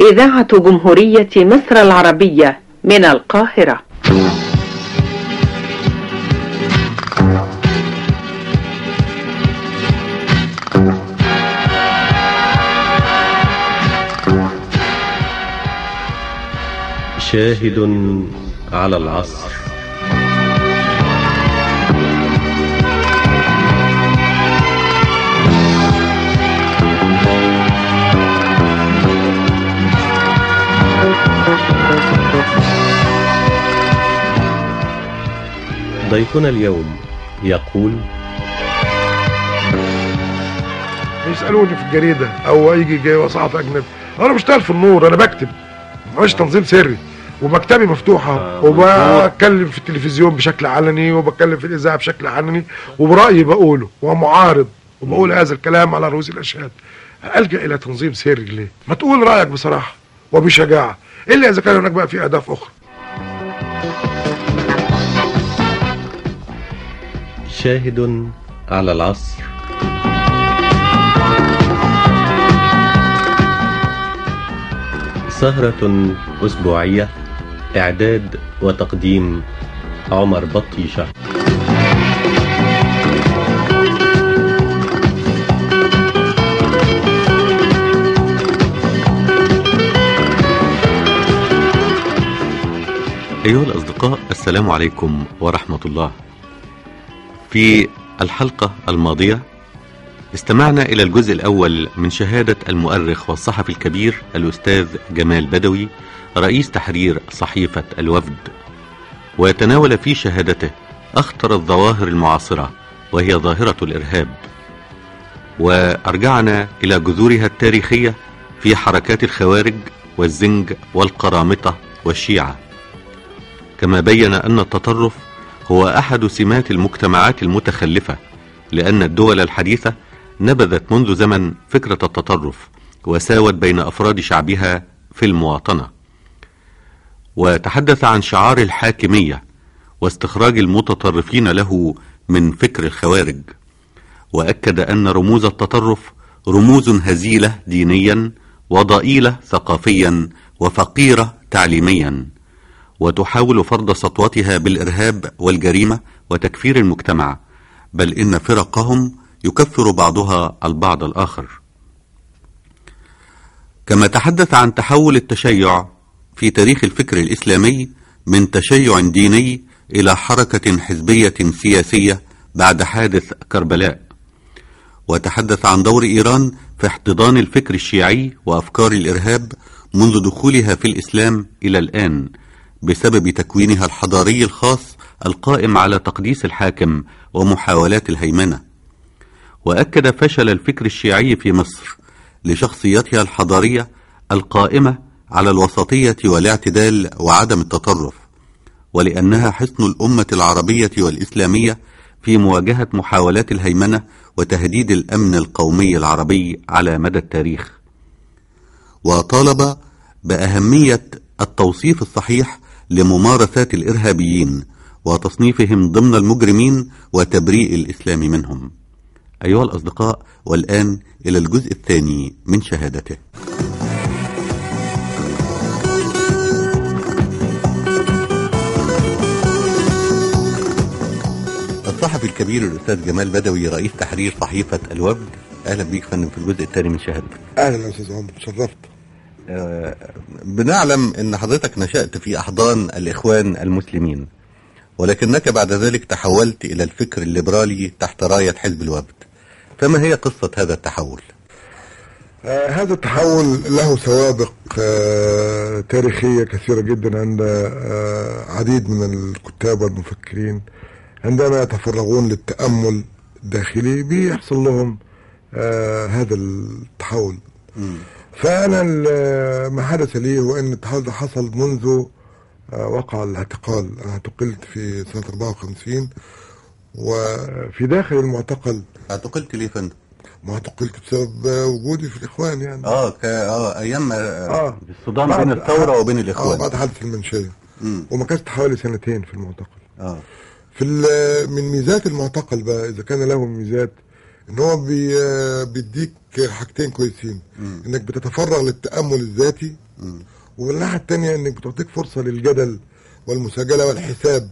إذاعة جمهورية مصر العربية من القاهرة. شاهد على العصر. ضيفنا اليوم يقول يسألوني في الجريدة أو يجي جاي صحفي أجنبي. أنا بشتغل في النور أنا بكتب. مش تنظيم سري. ومكتبي مفتوحة. آه، وبتكلم في التلفزيون بشكل علني وبتكلم في الإذاعة بشكل علني. وبرأيي بقوله ومعارض. وبقول هذا الكلام على رؤوس الأشهاد. ألجأ إلى تنظيم سري ليه؟ ما تقول رأيك بصراحة وبشجاعة. إلا إذا كان هناك بقى في أهداف أخرى. شاهد على العصر. سهرة أسبوعية إعداد وتقديم عمر بطيشة. أيها الأصدقاء السلام عليكم ورحمة الله. في الحلقة الماضية استمعنا إلى الجزء الأول من شهادة المؤرخ والصحفي الكبير الأستاذ جمال بدوي رئيس تحرير صحيفة الوفد. ويتناول في شهادته أخطر الظواهر المعاصرة وهي ظاهرة الإرهاب. وأرجعنا إلى جذورها التاريخية في حركات الخوارج والزنج والقرامطة والشيعة. كما بين أن التطرف هو أحد سمات المجتمعات المتخلفة لأن الدول الحديثة نبذت منذ زمن فكرة التطرف وساوت بين أفراد شعبها في المواطنة. وتحدث عن شعار الحاكمية واستخراج المتطرفين له من فكر الخوارج. وأكد أن رموز التطرف رموز هزيلة دينيا وضئيلة ثقافيا وفقيرة تعليميا. وتحاول فرض سطوتها بالإرهاب والجريمة وتكفير المجتمع بل إن فرقهم يكفر بعضها البعض الآخر. كما تحدث عن تحول التشيع في تاريخ الفكر الإسلامي من تشيع ديني إلى حركة حزبية سياسية بعد حادث كربلاء. وتحدث عن دور إيران في احتضان الفكر الشيعي وأفكار الإرهاب منذ دخولها في الإسلام إلى الآن. بسبب تكوينها الحضاري الخاص القائم على تقديس الحاكم ومحاولات الهيمنة. وأكد فشل الفكر الشيعي في مصر لشخصيتها الحضارية القائمة على الوسطية والاعتدال وعدم التطرف ولأنها حصن الأمة العربية والإسلامية في مواجهة محاولات الهيمنة وتهديد الأمن القومي العربي على مدى التاريخ. وطالب بأهمية التوصيف الصحيح لممارسات الإرهابيين وتصنيفهم ضمن المجرمين وتبريء الإسلام منهم. أيها الأصدقاء والآن إلى الجزء الثاني من شهادته. الصحفي الكبير الأستاذ جمال بدوي رئيس تحرير صحيفة الوفد أهلا بيك فندم في الجزء الثاني من شهادتك. أهلا يا أستاذ عمر تشرفت. بنعلم إن حضرتك نشأت في أحضان الإخوان المسلمين ولكنك بعد ذلك تحولت إلى الفكر الليبرالي تحت راية حزب الوفد فما هي قصة هذا التحول؟ آه هذا التحول له سوابق آه تاريخية كثيرة جدا عند آه عديد من الكتاب والمفكرين. عندما يتفرغون للتأمل الداخلي بيحصل لهم آه هذا التحول. فأنا ما حدث لي هو أن ده حصل منذ آه، وقع الاعتقال. أنا اعتقلت في سنة 54 وفي داخل المعتقل. اعتقلت ليه فندم؟ ما اعتقلت بسبب آه، وجودي في الإخوان يعني. آه ك... آه أيام آه. الصدام بين الثورة وبين آه الاخوان بعد حادث المنشية. ومكثت حوالي سنتين في المعتقل. آه. في من ميزات المعتقل بقى إذا كان له ميزات إن هو بي بيديك حاجتين كويسين. إنك بتتفرغ للتأمل الذاتي ومن الناحيه الثانية إنك بتعطيك فرصة للجدل والمساجلة والحساب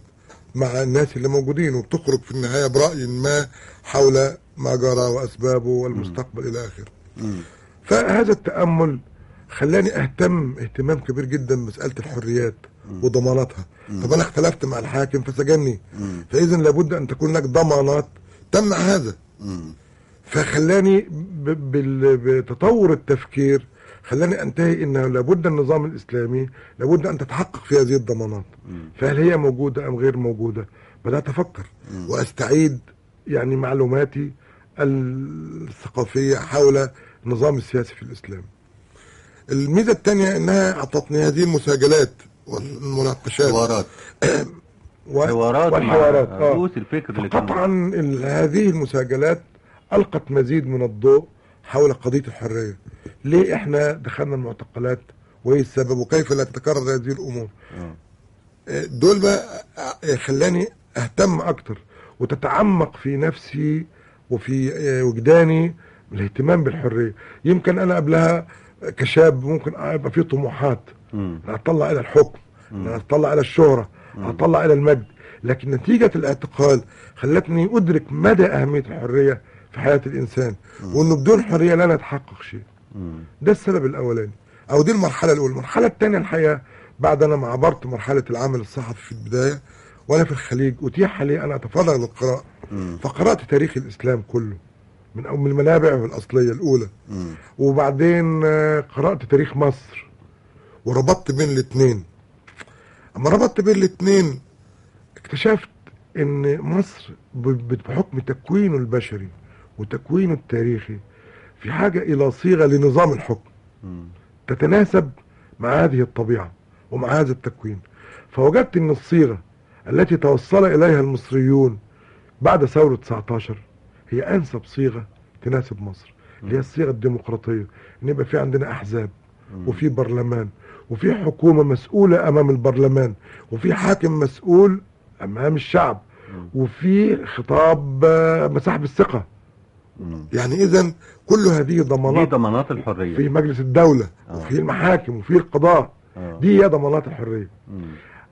مع الناس اللي موجودين وبتخرج في النهاية برأي ما حول ما جرى وأسبابه والمستقبل إلى آخره. فهذا التأمل خلاني أهتم اهتمام كبير جدا بمسألة الحريات وضماناتها. طب أنا اختلفت مع الحاكم فسجني فاذا لابد أن تكون لك ضمانات تمنع هذا. فخلاني بتطور التفكير خلاني انتهي انه لابد النظام الاسلامي لابد ان تتحقق في هذه الضمانات. فهل هي موجودة أم غير موجودة؟ بدأت أفكر. وأستعيد يعني معلوماتي الثقافية حول النظام السياسي في الإسلام. الميزة الثانية إنها أعطتني هذه المساجلات والمناقشات. حوارات. و- حوارات والحوارات مع آه. الفكر اللي ال- هذه المساجلات ألقت مزيد من الضوء حول قضية الحرية. ليه إحنا دخلنا المعتقلات؟ وإيه السبب؟ وكيف لا تتكرر هذه الأمور؟ آه. آه، دول بقى آه، خلاني أهتم أكتر وتتعمق في نفسي وفي وجداني الاهتمام بالحرية. يمكن أنا قبلها كشاب ممكن يبقى في طموحات. أطلع إلى الحكم. أنا أطلع إلى الشهرة. أطلع إلى المجد. لكن نتيجة الاعتقال خلتني أدرك مدى أهمية الحرية. في حياة الإنسان وإنه بدون حرية لا نتحقق شيء. ده السبب الأولاني. أو دي المرحلة الأولى. المرحلة الثانية الحقيقة بعد أنا ما عبرت مرحلة العمل الصحفي في البداية وأنا في الخليج أتيح لي أن أتفرغ للقراءة. فقرأت تاريخ الإسلام كله من من المنابع الأصلية الأولى. مم. وبعدين آه، قرأت تاريخ مصر وربطت بين الاثنين أما ربطت بين الاثنين اكتشفت إن مصر بحكم تكوينه البشري وتكوينه التاريخي في حاجة إلى صيغة لنظام الحكم. تتناسب مع هذه الطبيعة ومع هذا التكوين. فوجدت إن الصيغة التي توصل إليها المصريون بعد ثورة 19 هي أنسب صيغة تناسب مصر اللي هي الصيغة الديمقراطية. إن يبقى في عندنا أحزاب وفي برلمان وفي حكومة مسؤولة أمام البرلمان وفي حاكم مسؤول أمام الشعب وفي خطاب آه، مساحب الثقة. مم. يعني اذا كل هذه دي ضمانات ضمانات الحرية. في مجلس الدولة آه. وفي المحاكم وفي القضاء. آه. دي هي ضمانات الحرية. مم.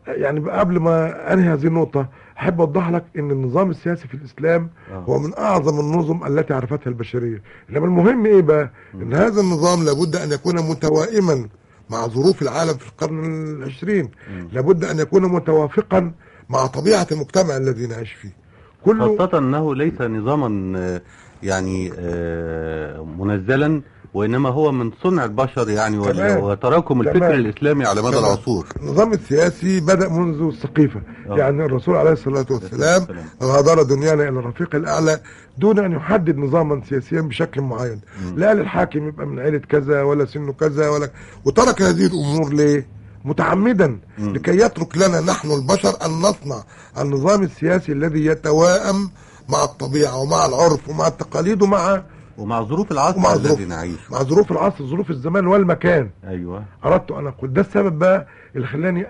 يعني قبل ما أنهي هذه النقطة أحب أوضح لك إن النظام السياسي في الإسلام آه. هو من أعظم النظم التي عرفتها البشرية. إنما المهم إيه بقى؟ إن هذا النظام لابد أن يكون متوائما مع ظروف العالم في القرن العشرين. لابد أن يكون متوافقا مع طبيعة المجتمع الذي نعيش فيه. كله خاصة أنه ليس نظاما آه، يعني آه، منزلا وإنما هو من صنع البشر يعني. وتراكم الفكر تمام. الإسلامي على مدى. العصور النظام السياسي بدأ منذ السقيفة آه. يعني الرسول عليه الصلاة والسلام. غادر دنيانا إلى الرفيق الأعلى دون أن يحدد نظاما سياسيا بشكل معين لا للحاكم يبقى من عيلة كذا ولا سنه كذا ولا وترك هذه الأمور ليه متعمدا لكي يترك لنا نحن البشر أن نصنع النظام السياسي الذي يتوائم مع الطبيعة ومع العرف ومع التقاليد ومع ومع ظروف العصر ومع الذي ظروف نعيشه. مع ظروف العصر ظروف الزمان والمكان. أيوة. أردت أن أقول ده السبب بقى اللي خلاني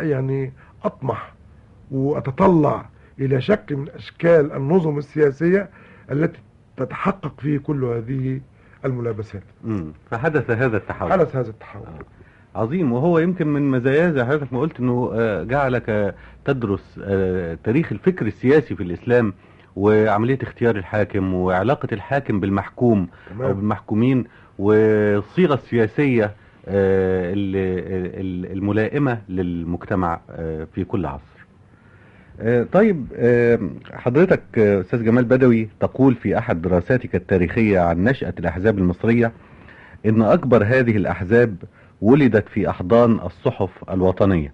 يعني أطمح وأتطلع إلى شكل من أشكال النظم السياسية التي تتحقق فيه كل هذه الملابسات. مم. فحدث هذا التحول. حدث هذا التحول. عظيم. وهو يمكن من مزاياه زي حضرتك ما قلت إنه آه، جعلك تدرس آه، تاريخ الفكر السياسي في الإسلام وعملية اختيار الحاكم وعلاقة الحاكم بالمحكوم تمام. أو بالمحكومين والصيغة السياسية آه، ال- ال- الملائمة للمجتمع آه، في كل عصر. آه، طيب حضرتك أستاذ جمال بدوي تقول في أحد دراساتك التاريخية عن نشأة الأحزاب المصرية إن أكبر هذه الأحزاب ولدت في أحضان الصحف الوطنية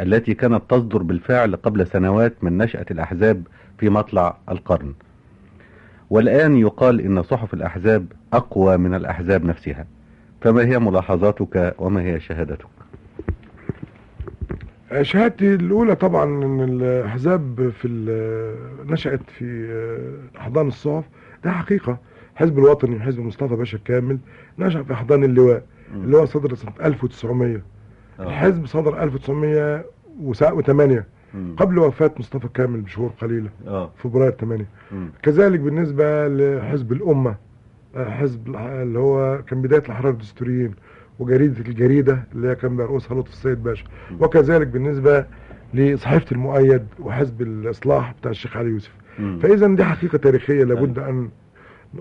التي كانت تصدر بالفعل قبل سنوات من نشأة الأحزاب في مطلع القرن. والآن يقال إن صحف الأحزاب أقوى من الأحزاب نفسها. فما هي ملاحظاتك وما هي شهادتك؟ شهادتي الأولى طبعا إن الأحزاب في نشأت في أحضان الصحف. ده حقيقة. حزب الوطني حزب مصطفى باشا كامل نشأ في أحضان اللواء اللواء صدر سنة 1900 الحزب صدر 1908 مم. قبل وفاة مصطفى كامل بشهور قليلة آه فبراير 8 مم. كذلك بالنسبة لحزب الأمة آه، حزب اللي هو كان بداية الأحرار الدستوريين وجريدة الجريدة اللي كان بيرقصها لطفي السيد باشا وكذلك بالنسبة لصحيفة المؤيد وحزب الإصلاح بتاع الشيخ علي يوسف. فإذا دي حقيقة تاريخية لابد أن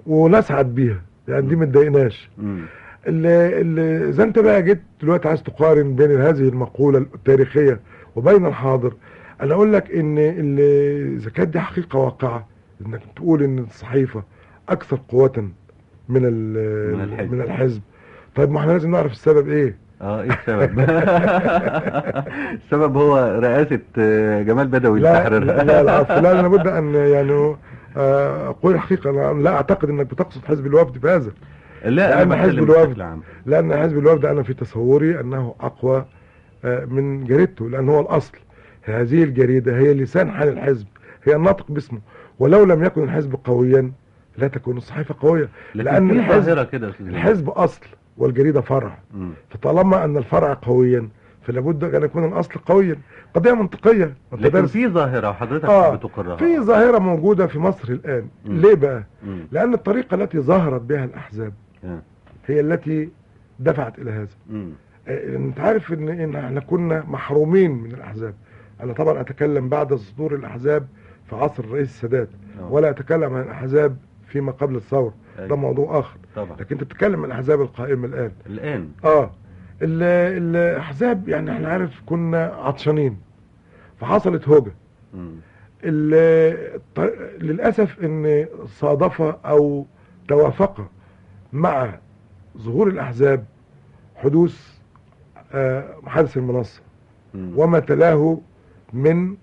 ونسعد بيها يعني دي ما تضايقناش مم. اللي اللي إذا أنت بقى جيت دلوقتي عايز تقارن بين هذه المقولة التاريخية وبين الحاضر أنا أقول لك إن اللي إذا كانت دي حقيقة واقعة إنك تقول إن الصحيفة أكثر قوة من من الحزب. من الحزب. طيب ما إحنا لازم نعرف السبب إيه؟ آه إيه السبب؟ السبب هو رئاسة آه، جمال بدوي لا التحرير. لا لا العفو لا أنا لابد أن يعني آه، أقول الحقيقة. أنا لا أعتقد إنك بتقصد حزب الوفد بهذا لا أنا حزب الوفد لأن حزب الوفد أنا في تصوري أنه أقوى آه، من جريدته لأن هو الأصل. هذه الجريدة هي لسان حال الحزب هي الناطق باسمه ولو لم يكن الحزب قويا لا تكون الصحيفة قوية لكن لأن في الحزب ظاهرة كده. الحزب أصل والجريدة فرع مم. فطالما أن الفرع قويا فلا بد أن يكون الأصل قويا قضية منطقية أنت لكن في ظاهرة حضرتك آه بتقرها في ظاهرة موجودة في مصر الآن مم. ليه بقى مم. لأن الطريقة التي ظهرت بها الأحزاب آه. هي التي دفعت إلى هذا مم. آه، أنت عارف إن إحنا كنا محرومين من الأحزاب أنا طبعا أتكلم بعد صدور الأحزاب في عصر الرئيس السادات آه. ولا أتكلم عن الأحزاب فيما قبل الثورة. أيوة. ده موضوع آخر. طبعا. لكن أنت بتتكلم عن الأحزاب القائمة الآن. الآن؟ آه. ال- الأحزاب يعني إحنا عارف كنا عطشانين. فحصلت الط- للأسف إن صادف أو توافق مع ظهور الأحزاب حدوث آه، حادث المنصة. مم. وما تلاه من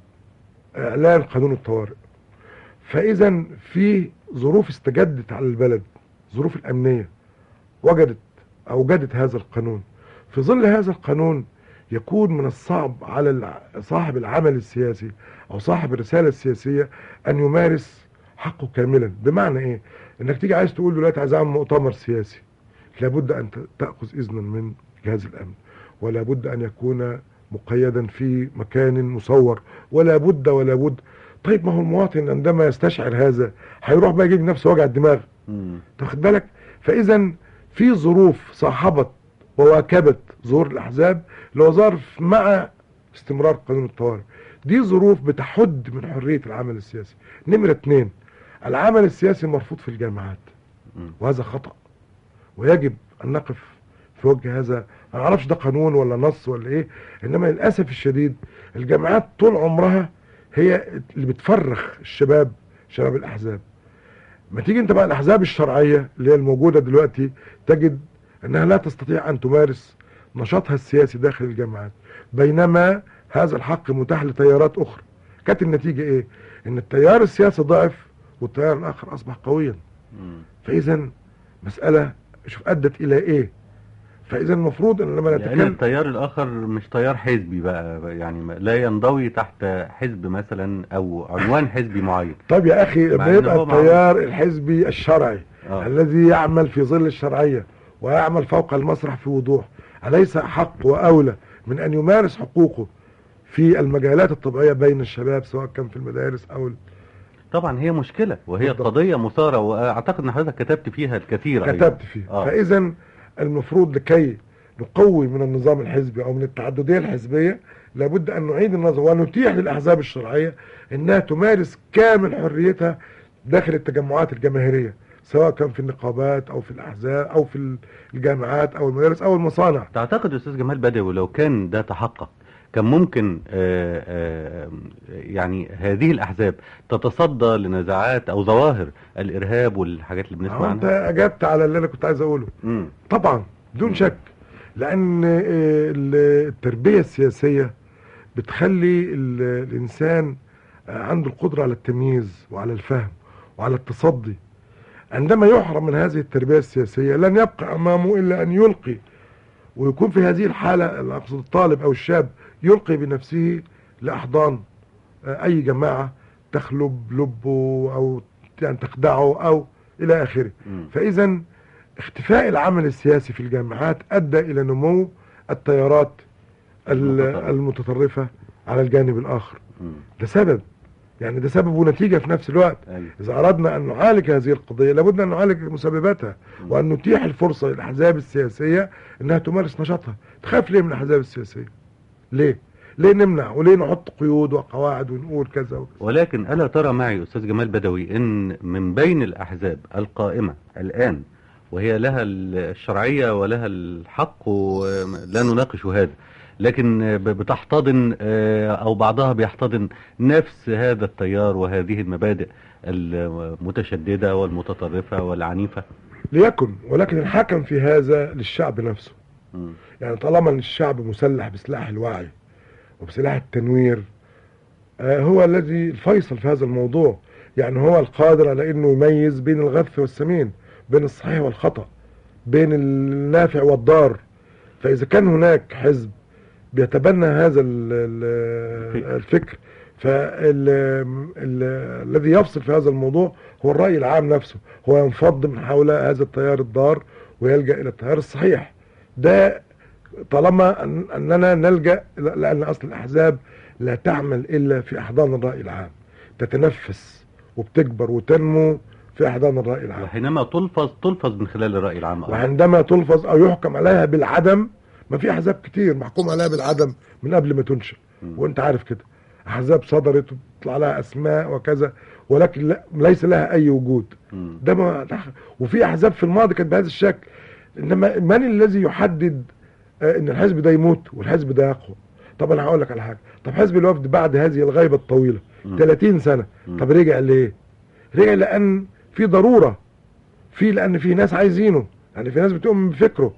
إعلان قانون الطوارئ. فإذا في ظروف استجدت على البلد ظروف الأمنية وجدت اوجدت هذا القانون. في ظل هذا القانون يكون من الصعب على صاحب العمل السياسي أو صاحب الرسالة السياسية أن يمارس حقه كاملا. بمعنى إيه؟ إنك تيجي عايز تقول دلوقتي عايز أعمل مؤتمر سياسي لابد أن تأخذ اذنا من جهاز الأمن ولا بد أن يكون مقيدا في مكان مصور. ولا بد ولا بد. طيب ما هو المواطن عندما يستشعر هذا هيروح بقى يجيب نفسه وجع الدماغ. تاخد بالك؟ فإذا في ظروف صاحبت وواكبت ظهور الأحزاب اللي هو ظرف مع استمرار قانون الطوارئ. دي ظروف بتحد من حرية العمل السياسي. نمرة اتنين العمل السياسي مرفوض في الجامعات. وهذا خطأ. ويجب أن نقف في وجه هذا ما أعرفش ده قانون ولا نص ولا إيه إنما للأسف الشديد الجامعات طول عمرها هي اللي بتفرخ الشباب شباب الأحزاب. ما تيجي أنت بقى الأحزاب الشرعية اللي هي الموجودة دلوقتي تجد إنها لا تستطيع أن تمارس نشاطها السياسي داخل الجامعات بينما هذا الحق متاح لتيارات أخرى. كانت النتيجة إيه؟ إن التيار السياسي ضعف والتيار الآخر أصبح قويا. فاذا مسألة شوف أدت إلى إيه؟ فإذا المفروض أن لما لأن نتكلم التيار الآخر مش تيار حزبي بقى يعني لا ينضوي تحت حزب مثلا أو عنوان حزبي معين طيب يا أخي لما يبقى. التيار الحزبي الشرعي آه. الذي يعمل في ظل الشرعية ويعمل فوق المسرح في وضوح أليس احق وأولى من أن يمارس حقوقه في المجالات الطبيعية بين الشباب سواء كان في المدارس أو طبعا هي مشكلة وهي بالضبط. قضية مثارة وأعتقد أن حضرتك كتبت فيها الكثير. كتبت فيه آه. فاذا المفروض لكي نقوي من النظام الحزبي أو من التعددية الحزبية لابد أن نعيد النظر ونتيح للأحزاب الشرعية إنها تمارس كامل حريتها داخل التجمعات الجماهيرية سواء كان في النقابات أو في الأحزاب أو في الجامعات أو المدارس أو المصانع. تعتقد أستاذ جمال بدوي لو كان ده تحقق كان ممكن آه، آه، يعني هذه الأحزاب تتصدى لنزاعات أو ظواهر الإرهاب والحاجات اللي بنسمع انت عنها؟ اجبت على اللي أنا كنت عايز أقوله. مم. طبعا بدون شك لأن آه، التربية السياسية بتخلي ال- الإنسان آه، عنده القدرة على التمييز وعلى الفهم وعلى التصدي. عندما يحرم من هذه التربية السياسية لن يبقى أمامه إلا أن يلقي ويكون في هذه الحالة اللي أقصد الطالب أو الشاب يلقي بنفسه لأحضان آه، أي جماعة تخلب لبه أو يعني تخدعه أو إلى آخره مم. فاذا اختفاء العمل السياسي في الجامعات أدى إلى نمو التيارات ال- المتطرفة. المتطرفة على الجانب الآخر مم. ده سبب يعني ده سبب ونتيجة في نفس الوقت أيوة. إذا أردنا أن نعالج هذه القضية لابد أن نعالج مسبباتها وأن نتيح الفرصة للأحزاب السياسية أنها تمارس نشاطها تخاف ليه من الأحزاب السياسية ليه؟ ليه نمنع؟ وليه نحط قيود وقواعد ونقول كذا وكذا ولكن ألا ترى معي أستاذ جمال بدوي أن من بين الأحزاب القائمة الآن وهي لها الشرعية ولها الحق ولا نناقش هذا لكن بتحتضن آه، أو بعضها بيحتضن نفس هذا التيار وهذه المبادئ المتشددة والمتطرفة والعنيفة؟ ليكن ولكن الحكم في هذا للشعب نفسه. يعني طالما الشعب مسلح بسلاح الوعي وبسلاح التنوير آه، هو الذي الفيصل في هذا الموضوع. يعني هو القادر على إنه يميز بين الغث والسمين بين الصحيح والخطأ بين النافع والضار. فإذا كان هناك حزب بيتبنى هذا ال- ال- الفكر. فالذي يفصل في هذا الموضوع هو الرأي العام نفسه. هو ينفض من حول هذا التيار الضار ويلجأ إلى التيار الصحيح. ده طالما أن- أننا نلجأ لأن أصل الأحزاب لا تعمل إلا في أحضان الرأي العام تتنفس وبتكبر وتنمو في أحضان الرأي العام وحينما تلفظ تلفظ من خلال الرأي العام. وعندما تلفظ أو يحكم عليها بالعدم ما في أحزاب كتير محكوم عليها بالعدم من قبل ما تنشا مم. وأنت عارف كده أحزاب صدرت وطلع لها أسماء وكذا ولكن لا ليس لها أي وجود. ده ما ده- وفي أحزاب في الماضي كانت بهذا الشكل إنما من الذي يحدد آه، إن الحزب ده يموت والحزب ده يقوى؟ طب أنا هقول لك على حاجة. طب حزب الوفد بعد هذه الغيبة الطويلة مم. 30 سنة مم. طب رجع ليه رجع لأن في ضرورة في لأن في ناس عايزينه يعني في ناس بتؤمن بفكره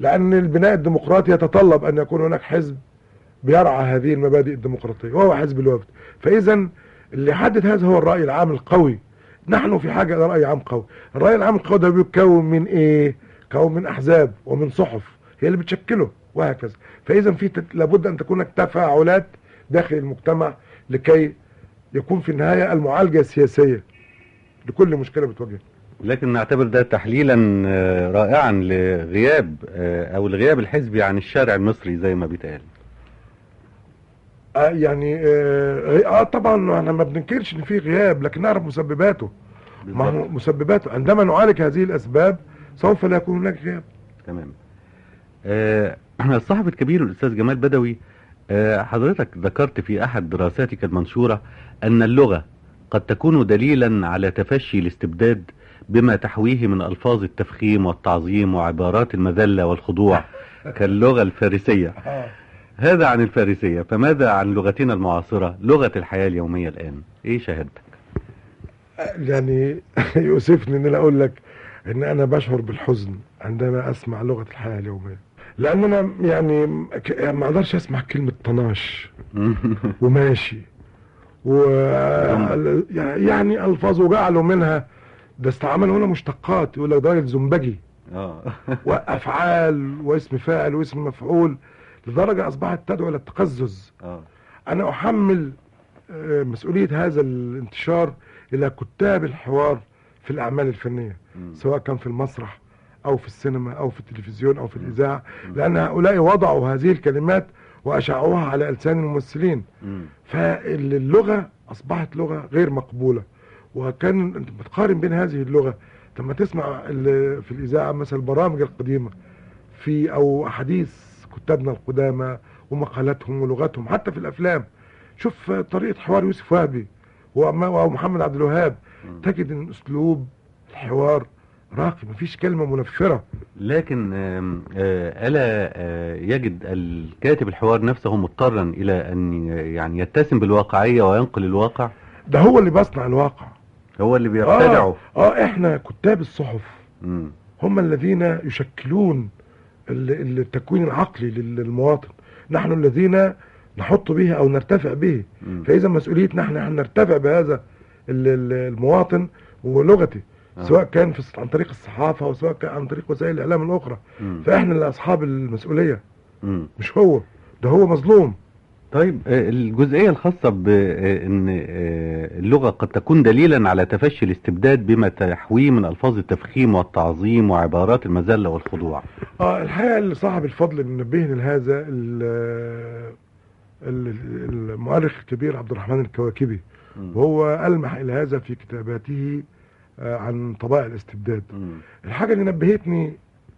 لأن البناء الديمقراطي يتطلب أن يكون هناك حزب بيرعى هذه المبادئ الديمقراطية وهو حزب الوفد. فإذا اللي يحدد هذا هو الرأي العام القوي. نحن في حاجة إلى رأي عام قوي. الرأي العام القوي ده بيتكون من إيه؟ كون من أحزاب ومن صحف هي اللي بتشكله وهكذا فإذا في. لابد أن تكون تفاعلات داخل المجتمع لكي يكون في النهاية المعالجة السياسية لكل مشكلة بتواجهنا لكن نعتبر ده تحليلا آه، رائعا لغياب آه، أو الغياب الحزبي عن الشارع المصري زي ما بيتقال آه يعني آه, طبعا إحنا ما بننكرش إن في غياب لكن نعرف مسبباته ما هو. مسبباته عندما نعالج هذه الأسباب سوف لا يكون هناك غياب تمام. آه، الصحفي الكبير الأستاذ جمال بدوي آه، حضرتك ذكرت في أحد دراساتك المنشورة أن اللغة قد تكون دليلا على تفشي الاستبداد بما تحويه من ألفاظ التفخيم والتعظيم وعبارات المذلة والخضوع كاللغة الفارسية. هذا عن الفارسية فماذا عن لغتنا المعاصرة لغة الحياة اليومية الآن؟ إيه شهادتك يعني يؤسفني إن أنا أقول لك إن أنا بشعر بالحزن عندما أسمع لغة الحياة اليومية. لأن أنا يعني يعني ما أقدرش أسمع كلمة طناش وماشي و يعني ألفاظ وجعلوا منها ده استعملوا هنا مشتقات يقول لك ده راجل زنبجي. آه. وأفعال واسم فاعل واسم مفعول لدرجة أصبحت تدعو إلى التقزز. آه. أنا أحمل آه، مسؤولية هذا الانتشار إلى كتاب الحوار في الأعمال الفنية. سواء كان في المسرح أو في السينما أو في التلفزيون أو في الإذاعة لأن هؤلاء وضعوا هذه الكلمات وأشاعوها على ألسان الممثلين. مم. فاللغة أصبحت لغة غير مقبولة. وكان أنت بتقارن بين هذه اللغة لما تسمع في الإذاعة مثلا البرامج القديمة في أو أحاديث كتابنا القدامى ومقالاتهم ولغتهم حتى في الأفلام. شوف طريقة حوار يوسف وهبي وم- ومحمد عبد الوهاب. تجد إن أسلوب الحوار راقي مفيش كلمة منفرة. لكن آه، ألا آه، يجد الكاتب الحوار نفسه مضطرا إلى أن يعني يتسم بالواقعية وينقل الواقع؟ ده هو اللي بيصنع الواقع. هو اللي بيبتدعه آه, آه إحنا كتاب الصحف. هم الذين يشكلون ال- التكوين العقلي لل- للمواطن. نحن الذين نحط به أو نرتفع به. مم. فإذا مسؤوليتنا إحنا نرتفع بهذا ال- ال- المواطن ولغته. آه. سواء كان في عن طريق الصحافة وسواء كان عن طريق وسائل الإعلام الأخرى. مم. فإحنا اللي أصحاب المسؤولية. مم. مش هو. ده هو مظلوم. طيب. آه، الجزئية الخاصة بأن اللغة قد تكون دليلا على تفشي الاستبداد بما تحويه من ألفاظ التفخيم والتعظيم وعبارات المذلة والخضوع. آه الحقيقة اللي صاحب الفضل ان نبهني لهذا ال- ال- المؤرخ الكبير عبد الرحمن الكواكبي. وهو ألمح إلى هذا في كتاباته آه، عن طبائع الاستبداد مم. الحاجة اللي نبهتني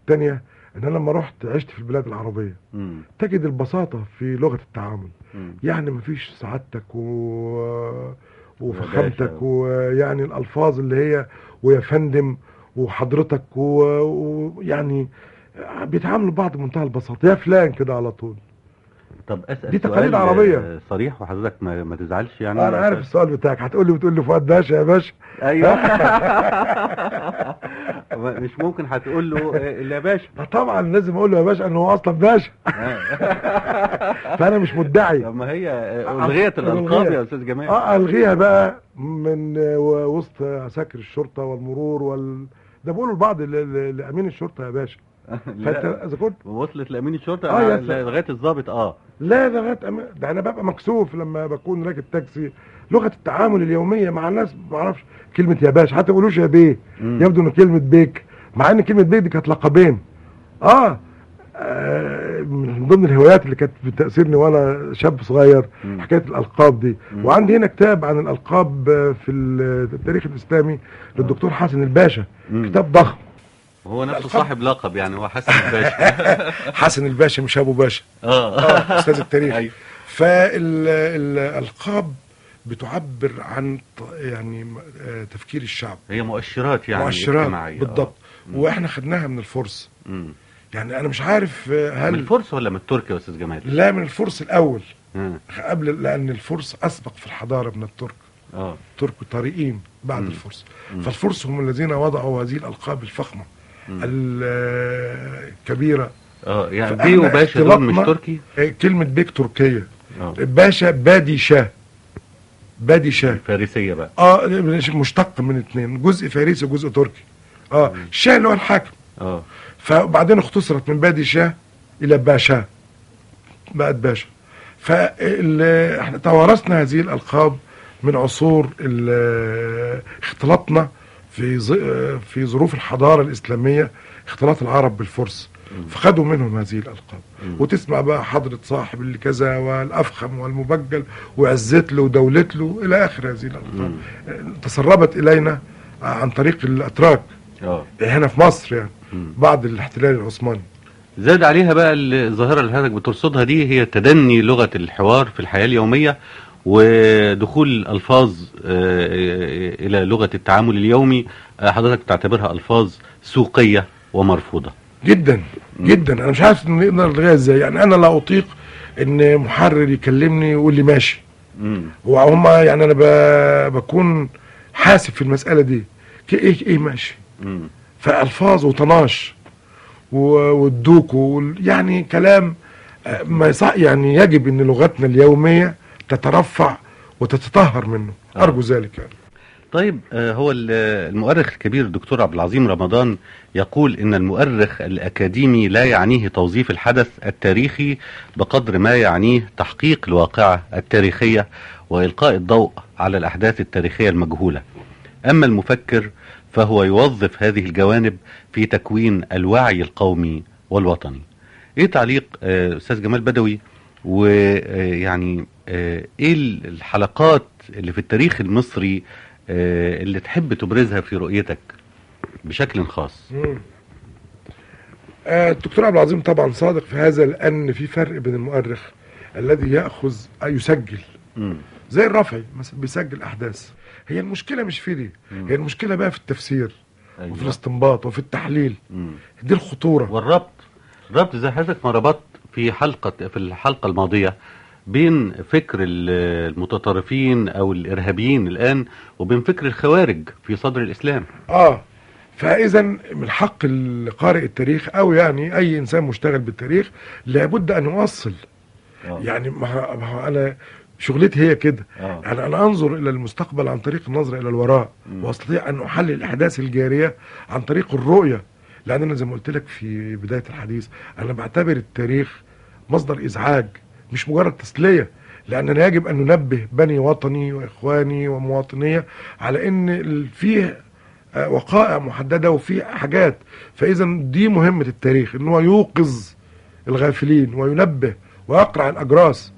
تانية إن أنا لما رحت عشت في البلاد العربية مم. تجد البساطة في لغة التعامل مم. يعني مفيش سعادتك و... وفخامتك. ويعني الألفاظ اللي هي ويا فندم وحضرتك و- ويعني بيتعاملوا بعض بمنتهى البساطة يا فلان كده على طول طب اسأل دي تقاليد عربية. آه، صريح وحضرتك ما, ما تزعلش يعني؟ أنا عارف السؤال بتاعك. هتقول لي بتقول لي فؤاد باشا يا باشا. أيوه. مش ممكن هتقول له آه، إلا يا باشا. آه طبعا لازم أقول له يا باشا ان هو أصلا باشا فأنا مش مدعي. طب ما هي آه، الغيت الألقاب. يا أستاذ جمال. آه الغيها بقى من آه، وسط عساكر الشرطة والمرور وال ده بيقولوا لبعض لأمين الشرطة يا باشا. فأنت إذا كنت وصلت لأمين الشرطة؟ آه، آه،. لغاية الضابط. آه. لا ده لغاية أما- ده أنا ببقى مكسوف لما بكون راكب تاكسي لغة التعامل اليومية مع الناس ما أعرفش كلمة يا باشا حتى ما يقولوش يا بيه. يبدو ان كلمة بيك مع إن كلمة بيك دي كانت لقبين آه آه، من ضمن الهوايات اللي كانت بتأثيرني وأنا شاب صغير مم. حكاية الألقاب دي مم. وعندي هنا كتاب عن الألقاب في التاريخ الإسلامي للدكتور حسن الباشا مم. كتاب ضخم هو نفسه. صاحب لقب يعني هو حسن الباشا حسن الباشا مش أبو باشا آه آه أستاذ التاريخ أيوة. فالألقاب بتعبر عن يعني آه، تفكير الشعب هي مؤشرات يعني مؤشرات اجتماعية. بالضبط مم. وإحنا خدناها من الفرس مم. يعني أنا مش عارف آه، من هل الفرس ولا من التركي يا أستاذ جمال؟ لا من الفرس الأول آه قبل لأن الفرس أسبق في الحضارة من الترك آه الترك طريقين بعد مم. الفرس مم. فالفرس هم الذين وضعوا هذه الألقاب الفخمة مم. الكبيره آه يعني بيه وباشا دول مش تركي؟ آه، كلمة بيك تركية. آه. باشا بادي شاه بادي شاه فارسية بقى. آه مشتق من اثنين جزء فارسي وجزء تركي. آه الشاه اللي هو الحاكم. آه. فبعدين اختصرت من بادي شاه إلى باشا. بقت باشا. فاحنا توارثنا هذه الألقاب من عصور ال- اختلاطنا في ظ- في ظروف الحضارة الإسلامية اختلاط العرب بالفرس فخدوا منهم هذه الألقاب. وتسمع بقى حضرة صاحب اللي كذا والأفخم والمبجل وعزت له ودولت له إلى آخر هذه الألقاب. تسربت إلينا عن طريق الأتراك. آه. هنا في مصر يعني مم. بعد الاحتلال العثماني. زاد عليها بقى الظاهرة اللي حضرتك بترصدها دي هي تدني لغة الحوار في الحياة اليومية. ودخول ألفاظ آه، إلى لغة التعامل اليومي آه، حضرتك تعتبرها ألفاظ سوقية ومرفوضة. جدا جدا. أنا مش عارف نقدر نلغيها إزاي. يعني أنا لا أطيق إن محرر يكلمني ويقول لي ماشي. وهم يعني أنا بكون حاسب في المسألة دي. إيه إيه ماشي؟ مم. فألفاظ وطناش و- والدوك وال- يعني كلام آه، ما يعني يجب إن لغتنا اليومية تترفع وتتطهر منه آه. أرجو ذلك يعني طيب آه، هو ال- المؤرخ الكبير الدكتور عبد العظيم رمضان يقول إن المؤرخ الأكاديمي لا يعنيه توظيف الحدث التاريخي بقدر ما يعنيه تحقيق الواقعة التاريخية وإلقاء الضوء على الأحداث التاريخية المجهولة. أما المفكر فهو يوظف هذه الجوانب في تكوين الوعي القومي والوطني. إيه تعليق آه، أستاذ جمال بدوي ويعني إيه الحلقات اللي في التاريخ المصري آه، اللي تحب تبرزها في رؤيتك بشكل خاص مم. آه، الدكتور عبد العظيم طبعا صادق في هذا لأن في فرق بين المؤرخ الذي يأخذ آه، يسجل مم. زي الرفعي مثلا بيسجل أحداث هي المشكلة مش في دي هي المشكلة بقى في التفسير وفي أيوة. الاستنباط وفي التحليل مم. دي الخطورة والربط ربط زي حضرتك ما ربطت في حلقة في الحلقة الماضية بين فكر ال- المتطرفين أو الإرهابيين الآن وبين فكر الخوارج في صدر الإسلام آه فإذا من حق القارئ التاريخ أو يعني أي إنسان مشتغل بالتاريخ لابد أن يوصل آه. يعني ما أنا شغلتي هي كده آه. يعني أنا أنظر إلى المستقبل عن طريق النظر إلى الوراء مم. وأستطيع أن أحلل الأحداث الجارية عن طريق الرؤية لأن أنا زي ما قلت لك في بداية الحديث أنا بعتبر التاريخ مصدر إزعاج مش مجرد تسلية لأننا يجب أن ننبه بني وطني وإخواني ومواطنية على إن فيه آه، وقائع محددة وفيه حاجات. فإذا دي مهمة التاريخ إن هو يوقظ الغافلين وينبه ويقرع الأجراس.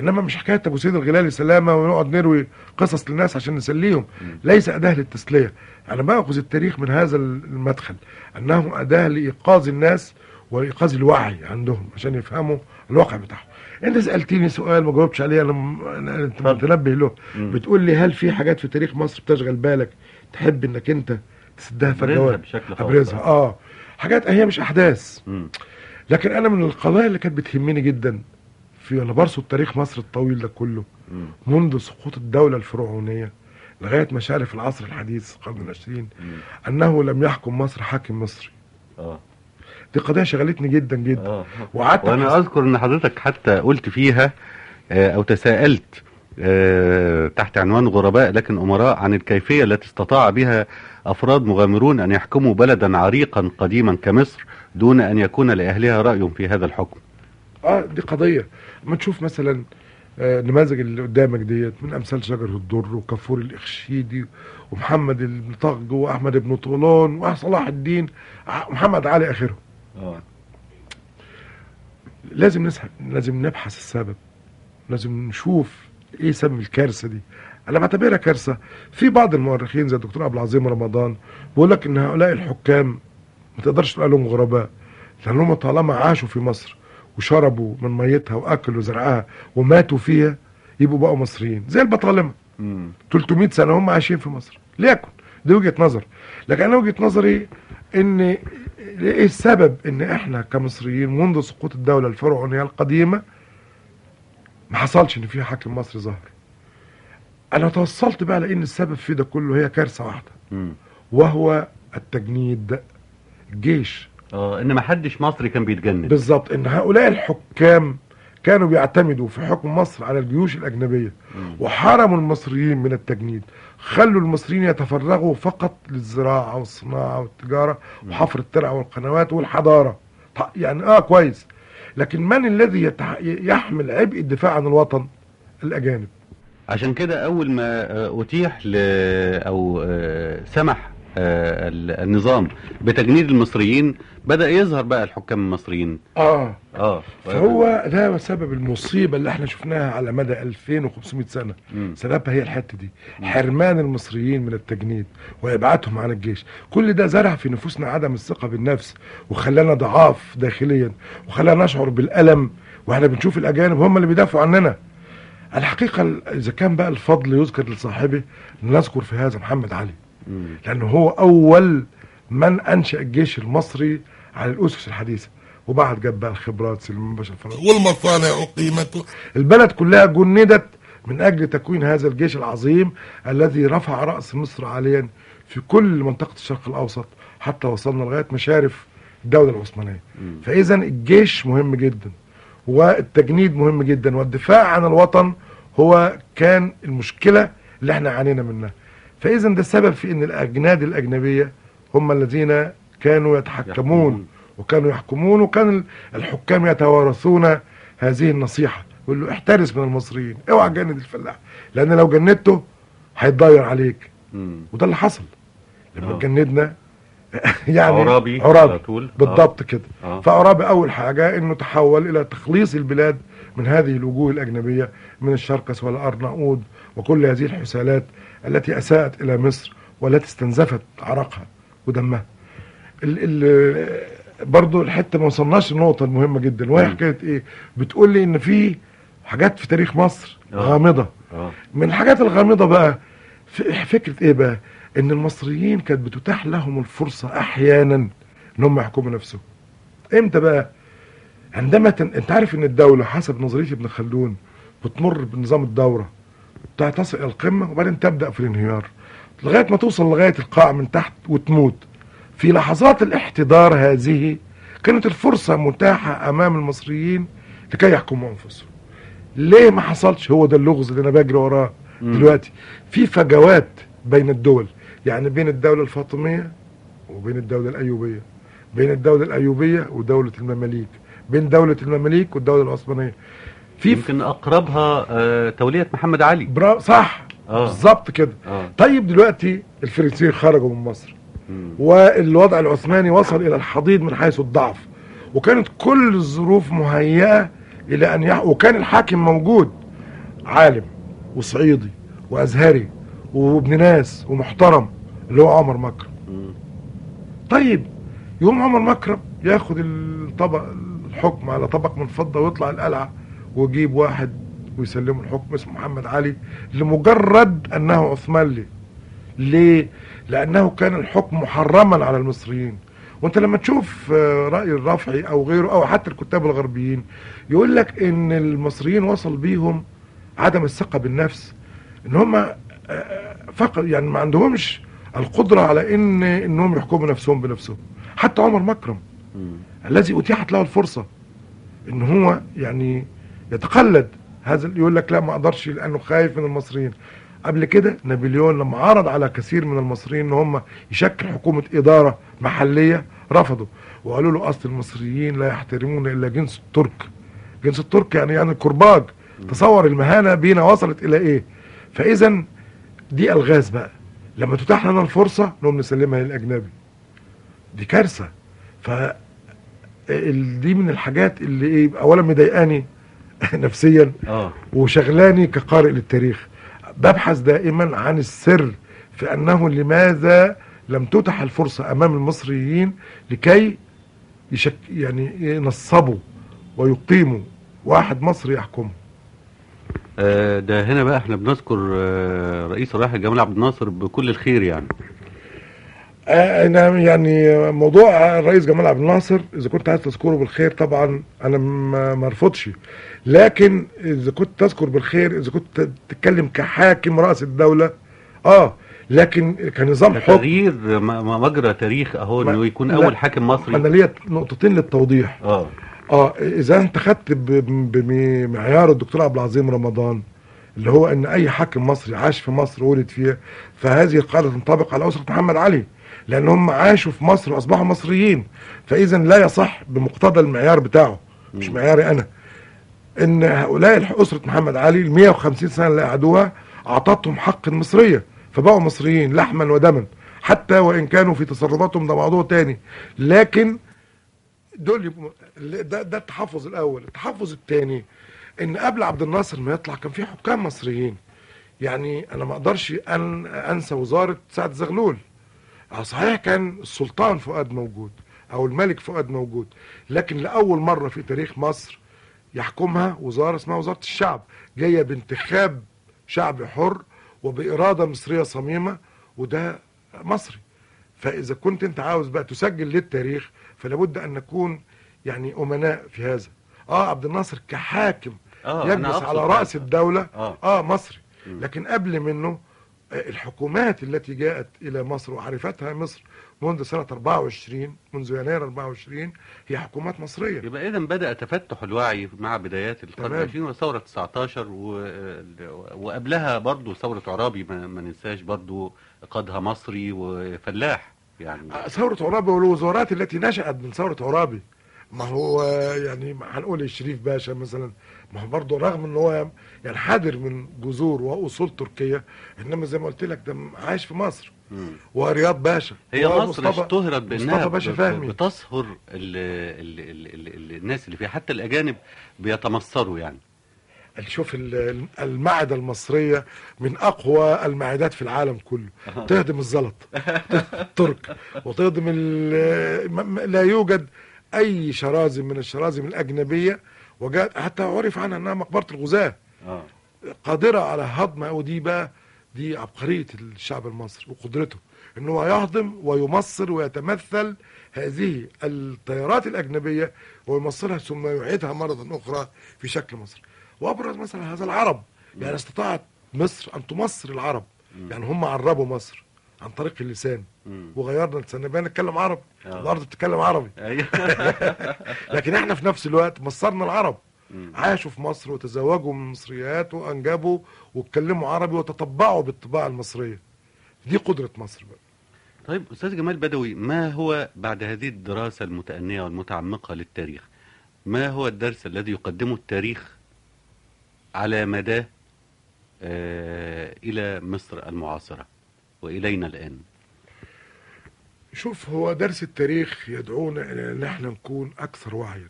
إنما مش حكاية أبو سيد الغلالي سلامة ونقعد نروي قصص للناس عشان نسليهم. ليس أداة للتسلية. أنا بأخذ التاريخ من هذا المدخل انه أداة لإيقاظ الناس وإيقاظ الوعي عندهم عشان يفهموا الواقع بتاعهم. أنت سألتني سؤال ما جاوبتش عليه أنا أنت متنبه له. بتقول لي هل في حاجات في تاريخ مصر بتشغل بالك؟ تحب إنك أنت تسدها الجواب بشكل خاص. أبرزها آه. حاجات هي مش أحداث. مم. لكن أنا من القضايا اللي كانت بتهمني جدا في أنا برصد تاريخ مصر الطويل ده كله. منذ سقوط الدولة الفرعونية لغاية مشارف العصر الحديث القرن العشرين أنه لم يحكم مصر حاكم مصري. آه. دي قضية شغلتني جدا جدا. آه. وقعدت وأنا أبحث- أذكر إن حضرتك حتى قلت فيها آه، أو تساءلت آه، تحت عنوان غرباء لكن أمراء عن الكيفية التي استطاع بها أفراد مغامرون أن يحكموا بلدا عريقا قديما كمصر دون أن يكون لأهلها رأي في هذا الحكم. آه دي قضية. أما تشوف مثلا آه، النماذج اللي قدامك ديت من أمثال شجر الدر وكافور الإخشيدي ومحمد بن طغج وأحمد بن طولون وصلاح الدين محمد علي آخرهم. آه. لازم نسحب لازم نبحث السبب. لازم نشوف إيه سبب الكارثة دي. أنا بعتبرها كارثة. في بعض المؤرخين زي الدكتور عبد العظيم رمضان بيقول لك إن هؤلاء الحكام ما تقدرش تقول لهم غرباء لأنهم طالما عاشوا في مصر وشربوا من ميتها وأكلوا زرعها وماتوا فيها يبقوا بقوا مصريين. زي البطالمة. 300 سنة هم عايشين في مصر. ليكن دي وجهة نظر. لكن أنا وجهة نظري إن إيه السبب إن إحنا كمصريين منذ سقوط الدولة الفرعونية القديمة ما حصلش إن في حاكم مصري ظهر أنا توصلت بقى لإن السبب في ده كله هي كارثة واحدة. وهو التجنيد. الجيش آه إن ما حدش مصري كان بيتجند. بالظبط. إن هؤلاء الحكام كانوا بيعتمدوا في حكم مصر على الجيوش الأجنبية وحرموا المصريين من التجنيد خلوا المصريين يتفرغوا فقط للزراعة والصناعة والتجارة وحفر الترع والقنوات والحضارة. ط- يعني آه كويس. لكن من الذي. يحمل عبء الدفاع عن الوطن؟ الأجانب. عشان كده أول ما آه، أتيح ل أو آه، سمح النظام. بتجنيد المصريين بدأ يظهر بقى الحكام المصريين. آه. آه. فهو ده سبب المصيبة اللي إحنا شفناها على مدى 2500 سنة. مم. سببها هي الحتة دي. حرمان المصريين من التجنيد وإبعادهم عن الجيش. كل ده زرع في نفوسنا عدم الثقة بالنفس وخلانا ضعاف داخليا وخلانا نشعر بالألم وإحنا بنشوف الأجانب هم اللي بيدافعوا عننا. الحقيقة إذا كان بقى الفضل يذكر لصاحبه نذكر في هذا محمد علي. مم. لأنه هو أول من أنشأ الجيش المصري على الأسس الحديثة. وبعد جاب بقى الخبرات سليمان باشا الفرنسي والمصانع أقيمت. البلد كلها جندت من أجل تكوين هذا الجيش العظيم الذي رفع رأس مصر عاليا في كل منطقة الشرق الأوسط حتى وصلنا لغاية مشارف الدولة العثمانية. فاذا الجيش مهم جدا والتجنيد مهم جدا والدفاع عن الوطن هو كان المشكلة اللي إحنا عانينا منها. فاذا ده السبب في إن الأجناد الأجنبية هم الذين كانوا يتحكمون. وكانوا يحكمون وكان الحكام يتوارثون هذه النصيحة يقول له احترس من المصريين اوعى تجند الفلاح لأن لو جندته هيتضير عليك. وده اللي حصل لما آه. جندنا يعني عرابي عرابي طول. بالضبط كده آه. فعرابي أول حاجة إنه تحول إلى تخليص البلاد من هذه الوجوه الأجنبية من الشركس والأرناؤوط وكل هذه الحسالات التي أساءت إلى مصر والتي استنزفت عرقها ودمها. ال ال برضو الحتة ما وصلناش النقطه المهمه جدا. وهي حكاية إيه؟ بتقول لي إن في حاجات في تاريخ مصر آه. غامضة. آه. من الحاجات الغامضة بقى فكرة إيه بقى؟ إن المصريين كانت بتتاح لهم الفرصة أحيانا إن هم يحكموا نفسهم. إمتى بقى؟ عندما تن... أنت عارف إن الدولة حسب نظرية ابن خلدون بتمر بنظام الدورة. تصل إلى القمة وبعدين تبدأ في الانهيار. لغاية ما توصل لغاية القاع من تحت وتموت. في لحظات الاحتضار هذه كانت الفرصة متاحة أمام المصريين لكي يحكموا أنفسهم. ليه ما حصلش هو ده اللغز اللي أنا بجري وراه دلوقتي؟ في فجوات بين الدول. يعني بين الدولة الفاطمية وبين الدولة الأيوبية. بين الدولة الأيوبية ودولة المماليك. بين دولة المماليك والدولة العثمانية. في يمكن أقربها آه، تولية محمد علي برا صح آه. بالظبط كده آه. طيب دلوقتي الفرنسيين خرجوا من مصر مم. والوضع العثماني وصل إلى الحضيض من حيث الضعف وكانت كل الظروف مهيئة إلى أن يح... وكان الحاكم موجود عالم وصعيدي وأزهري وابن ناس ومحترم اللي هو عمر مكرم مم. طيب يقوم عمر مكرم ياخد الطبق الحكم على طبق من فضة ويطلع القلعة ويجيب واحد ويسلمه الحكم اسمه محمد علي لمجرد انه عثماني ليه؟ لأنه كان الحكم محرما على المصريين وانت لما تشوف آه، رأي الرافعي أو غيره أو حتى الكتاب الغربيين يقول لك ان المصريين وصل بيهم عدم الثقة بالنفس ان هم فقط يعني ما عندهمش القدرة على ان انهم يحكموا نفسهم بنفسهم حتى عمر مكرم. الذي اتيحت له الفرصة ان هو يعني يتقلد. هذا يقول لك لا ما أقدرش لأنه خايف من المصريين. قبل كده نابليون لما عرض على كثير من المصريين إن هم يشكل حكومة إدارة محلية رفضوا. وقالوا له أصل المصريين لا يحترمون إلا جنس الترك. جنس الترك يعني يعني الكرباج تصور المهانة بينا وصلت إلى إيه؟ فإذا دي ألغاز بقى. لما تتاح لنا الفرصة نقوم نسلمها للأجنبي. دي كارثة. ف دي من الحاجات اللي إيه اولا مضايقاني. نفسيا آه. وشغلاني كقارئ للتاريخ. ببحث دائما عن السر في أنه لماذا لم تتح الفرصة أمام المصريين لكي يشك يعني ينصبوا ويقيموا واحد مصري يحكمه. آه، ده هنا بقى إحنا بنذكر آه، رئيس الراحل جمال عبد الناصر بكل الخير يعني. أنا يعني موضوع الرئيس جمال عبد الناصر إذا كنت عايز تذكره بالخير طبعا أنا ما أرفضش. لكن إذا كنت تذكر بالخير إذا كنت تتكلم كحاكم رأس الدولة آه لكن كنظام حكم. تغيير مجرى تاريخ أهو إنه يكون. أول حاكم مصري. أنا ليا نقطتين للتوضيح. آه. آه إذا أنت خدت بمعيار الدكتور عبد العظيم رمضان اللي هو إن أي حاكم مصري عاش في مصر وولد فيها فهذه القاعدة تنطبق على أسرة محمد علي. لأن هم عاشوا في مصر وأصبحوا مصريين. فاذا لا يصح بمقتضى المعيار بتاعه مش معياري أنا إن هؤلاء اسره محمد علي ال 150 سنة اللي قعدوها أعطتهم حق المصرية فبقوا مصريين لحما ودما حتى وإن كانوا في تصرفاتهم ده موضوع تاني. لكن دول يبقوا ده ده التحفظ الأول. التحفظ الثاني إن قبل عبد الناصر ما يطلع كان في حكام مصريين. يعني أنا ما أقدرش أن أنسى وزارة سعد زغلول. صحيح كان السلطان فؤاد موجود أو الملك فؤاد موجود لكن لأول مرة في تاريخ مصر يحكمها وزارة اسمها وزارة الشعب جاية بانتخاب شعبي حر وبإرادة مصرية صميمة وده مصري. فإذا كنت أنت عاوز بقى تسجل للتاريخ فلابد أن نكون يعني أمناء في هذا. آه عبد الناصر كحاكم آه، يجلس على رأس. الدولة. آه. آه مصري. لكن قبل منه آه، الحكومات التي جاءت إلى مصر وعرفتها مصر منذ سنة 24 منذ يناير 24 هي حكومات مصرية. يبقى اذا بدأ تفتح الوعي مع بدايات القرن. العشرين وثورة 19 و... وقبلها برضو ثورة عرابي ما, ما ننساش برضو قادها مصري وفلاح يعني. ثورة عرابي والوزارات التي نشأت من ثورة عرابي. ما هو يعني ما هنقول الشريف باشا مثلا ما هو برضه رغم إن هو يعني حادر من جذور وأصول تركية إنما زي ما قلت لك ده عايش في مصر. ورياض باشا. هي مصر اشتهرت بإنها باشا فهمي. بتصهر ال ال ال ال ال الناس اللي فيها حتى الأجانب بيتمصروا يعني. شوف ال- المعدة المصرية من أقوى المعدات في العالم كله. تهدم الزلط ترك وتهدم لا يوجد أي شرازم من الشرازم الأجنبية وجاءت حتى عرف عنها أنها مقبرة الغزاة. آه. قادرة على هضم ودي بقى دي عبقرية الشعب المصري وقدرته ان هو يهضم ويمصر ويتمثل هذه التيارات الأجنبية ويمصرها ثم يعيدها مرة أخرى في شكل مصر. وأبرز مثلا هذا العرب يعني استطاعت مصر أن تمصر العرب يعني هم عربوا مصر. عن طريق اللسان. مم. وغيرنا لسان. بقى نتكلم عربي. آه. الأرض بتتكلم عربي. أيوه. لكن إحنا في نفس الوقت مصرنا العرب. مم. عاشوا في مصر وتزوجوا من مصريات وأنجبوا واتكلموا عربي وتطبعوا بالطباع المصرية. دي قدرة مصر بقى. طيب أستاذ جمال بدوي ما هو بعد هذه الدراسة المتأنية والمتعمقة للتاريخ ما هو الدرس الذي يقدمه التاريخ على مدى آه إلى مصر المعاصرة؟ وإلينا الآن. شوف هو درس التاريخ يدعونا إلى أن إحنا نكون أكثر وعيا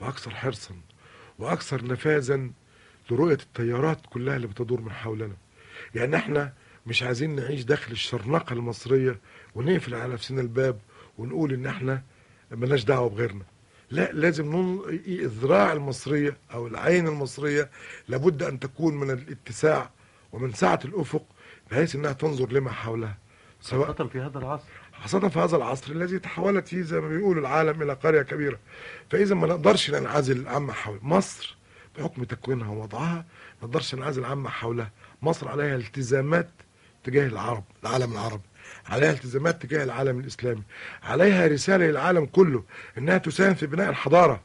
وأكثر حرصا وأكثر نفاذا لرؤية التيارات كلها اللي بتدور من حولنا. يعني إحنا مش عايزين نعيش داخل الشرنقة المصرية ونقفل على نفسنا الباب ونقول إن إحنا ملناش دعوة بغيرنا. لا لازم نن... الذراع المصرية أو العين المصرية لابد أن تكون من الاتساع ومن سعة الأفق بحيث إنها تنظر لما حولها سواء خاصة في هذا العصر. خاصة في هذا العصر الذي تحولت فيه زي ما بيقولوا العالم إلى قرية كبيرة. فإذا ما نقدرش ننعزل عما حول مصر بحكم تكوينها ووضعها ما نقدرش ننعزل عما حولها. مصر عليها التزامات تجاه العرب العالم العربي عليها التزامات تجاه العالم الإسلامي عليها رسالة للعالم كله إنها تساهم في بناء الحضارة.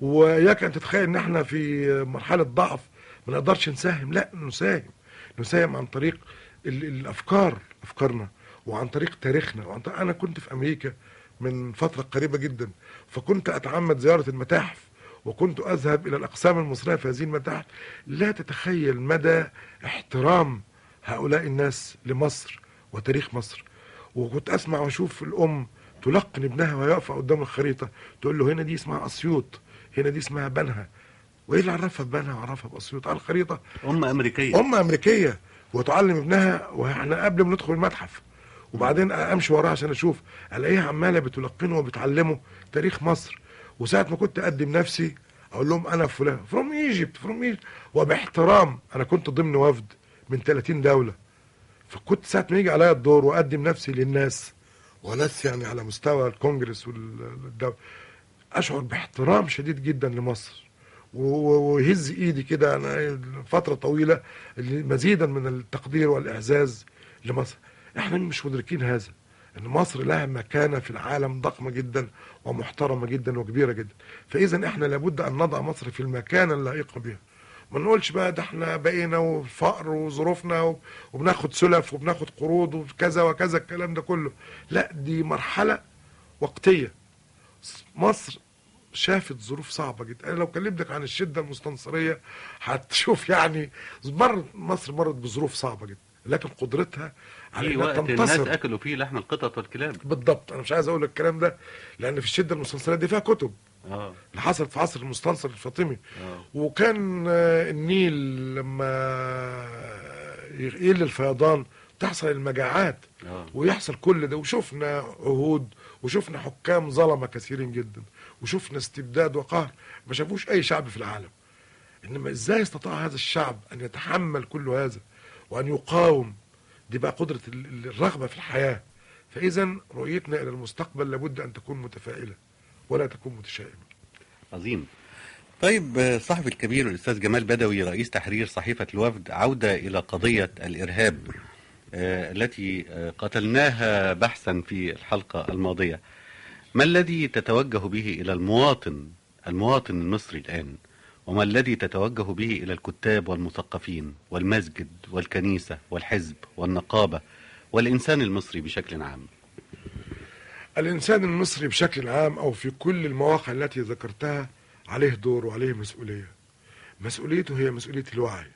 وإياك أن تتخيل إن إحنا في مرحلة ضعف ما نقدرش نساهم لا نساهم. نساهم عن طريق ال- الأفكار أفكارنا وعن طريق تاريخنا وعن طريق أنا كنت في أمريكا من فترة قريبة جدا فكنت أتعمد زيارة المتاحف وكنت أذهب إلى الأقسام المصرية في هذه المتاحف. لا تتخيل مدى احترام هؤلاء الناس لمصر وتاريخ مصر. وكنت أسمع وأشوف الأم تلقن ابنها وهي واقفة قدام الخريطة تقول له هنا دي اسمها أسيوط هنا دي اسمها بنها. وإيه اللي عرفها ببنها وعرفها بأسيوط؟ على الخريطة. أم أمريكية. أم أمريكية. وتعلم ابنها وإحنا قبل ما ندخل المتحف. وبعدين أمشي وراها عشان أشوف ألاقيها عمالة بتلقنه وبتعلمه تاريخ مصر. وساعة ما كنت أقدم نفسي أقول لهم أنا فلان from Egypt from Egypt وباحترام أنا كنت ضمن وفد من 30 دولة. فكنت ساعة ما يجي عليا الدور وأقدم نفسي للناس. وناس يعني على مستوى الكونجرس والدولة أشعر باحترام شديد جدا لمصر. ويهز إيدي كده أنا فترة طويلة مزيدا من التقدير والإعزاز لمصر. إحنا مش مدركين هذا إن مصر لها مكانه في العالم ضخمة جدا ومحترمة جدا وكبيرة جدا. فاذا إحنا لابد أن نضع مصر في المكانه اللائقه بها. ما نقولش بقى ده إحنا بقينا وفقر وظروفنا وبناخد سلف وبناخد قروض وكذا وكذا الكلام ده كله. لا دي مرحلة وقتية. مصر شافت ظروف صعبة جدا. أنا لو كلمتك عن الشدة المستنصرية هتشوف يعني مرت مصر مرت بظروف صعبة جدا. لكن قدرتها على في إنها وقت الناس أكلوا فيه لحم القطط والكلاب بالضبط. أنا مش عايز أقول الكلام ده لأن في الشدة المستنصرية دي فيها كتب. آه. اللي حصلت في عصر المستنصر الفاطمي. آه. وكان آه، النيل لما يقل الفيضان تحصل المجاعات. آه. ويحصل كل ده. وشفنا عهود وشفنا حكام ظلمة كثيرين جدا. وشفنا استبداد وقهر ما شافوش أي شعب في العالم. إنما إزاي استطاع هذا الشعب أن يتحمل كل هذا وأن يقاوم دي بقى قدرة ال- ال- الرغبة في الحياة؟ فاذا رؤيتنا إلى المستقبل لابد أن تكون متفائلة ولا تكون متشائمة. عظيم. طيب صاحب الكبير الأستاذ جمال بدوي رئيس تحرير صحيفة الوفد عودة إلى قضية الإرهاب آه، التي آه، قتلناها بحثا في الحلقة الماضية. ما الذي تتوجه به إلى المواطن المواطن المصري الآن؟ وما الذي تتوجه به إلى الكتاب والمثقفين والمسجد والكنيسة والحزب والنقابة والإنسان المصري بشكل عام؟ الإنسان المصري بشكل عام أو في كل المواقع التي ذكرتها عليه دور وعليه مسؤولية. مسؤوليته هي مسؤولية الوعي.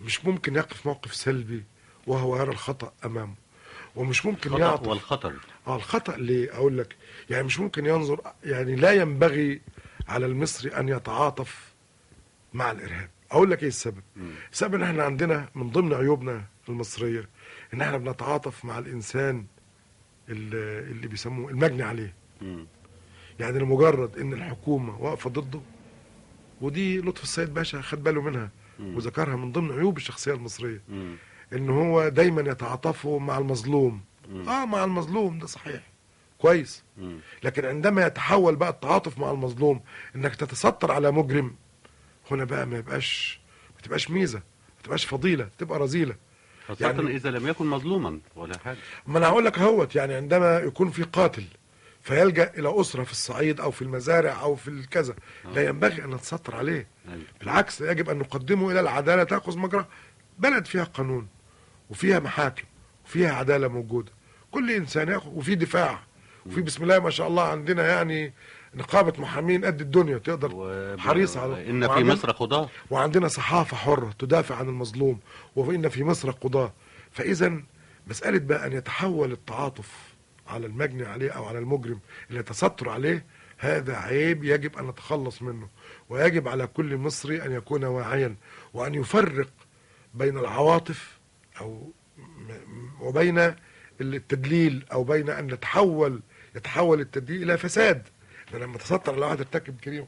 مش ممكن يقف موقف سلبي وهو يرى الخطأ أمامه. ومش ممكن يعطف والخطر. آه الخطأ ليه أقول لك يعني مش ممكن ينظر يعني لا ينبغي على المصري أن يتعاطف مع الإرهاب أقول لك إيه السبب السبب إن إحنا عندنا من ضمن عيوبنا المصرية إن إحنا بنتعاطف مع الإنسان اللي, اللي بيسموه المجني عليه. يعني لمجرد إن الحكومة واقفة ضده ودي لطفي السيد باشا خد باله منها. وذكرها من ضمن عيوب الشخصية المصرية. إن هو دايما يتعاطفوا مع المظلوم. آه مع المظلوم ده صحيح. كويس. لكن عندما يتحول بقى التعاطف مع المظلوم إنك تتستر على مجرم هنا بقى ما يبقاش ما تبقاش ميزة ما تبقاش فضيلة تبقى رذيلة. خاصة يعني- إذا لم يكن مظلوما ولا حاجة. ما أنا هقول لك أهوت يعني عندما يكون في قاتل فيلجأ إلى أسرة في الصعيد أو في المزارع أو في الكذا لا ينبغي أن نتستر عليه. أيوة. بالعكس يجب أن نقدمه إلى العدالة تأخذ مجرى بلد فيها قانون وفيها محاكم. وفيها عدالة موجودة. كل إنسان ياخذ وفي دفاع. وفي بسم الله ما شاء الله عندنا يعني نقابة محامين قد الدنيا تقدر و- حريص على إن في مصر قضاة وعندنا صحافة حرة تدافع عن المظلوم وإن في مصر قضاة فإذا مسألة بقى أن يتحول التعاطف على المجني عليه أو على المجرم إلى تستر عليه هذا عيب يجب أن نتخلص منه. ويجب على كل مصري أن يكون واعيا وأن يفرق بين العواطف أو وبين التدليل أو بين أن نتحول يتحول التدليل إلى فساد. ده لما تستر على واحد ارتكب جريمة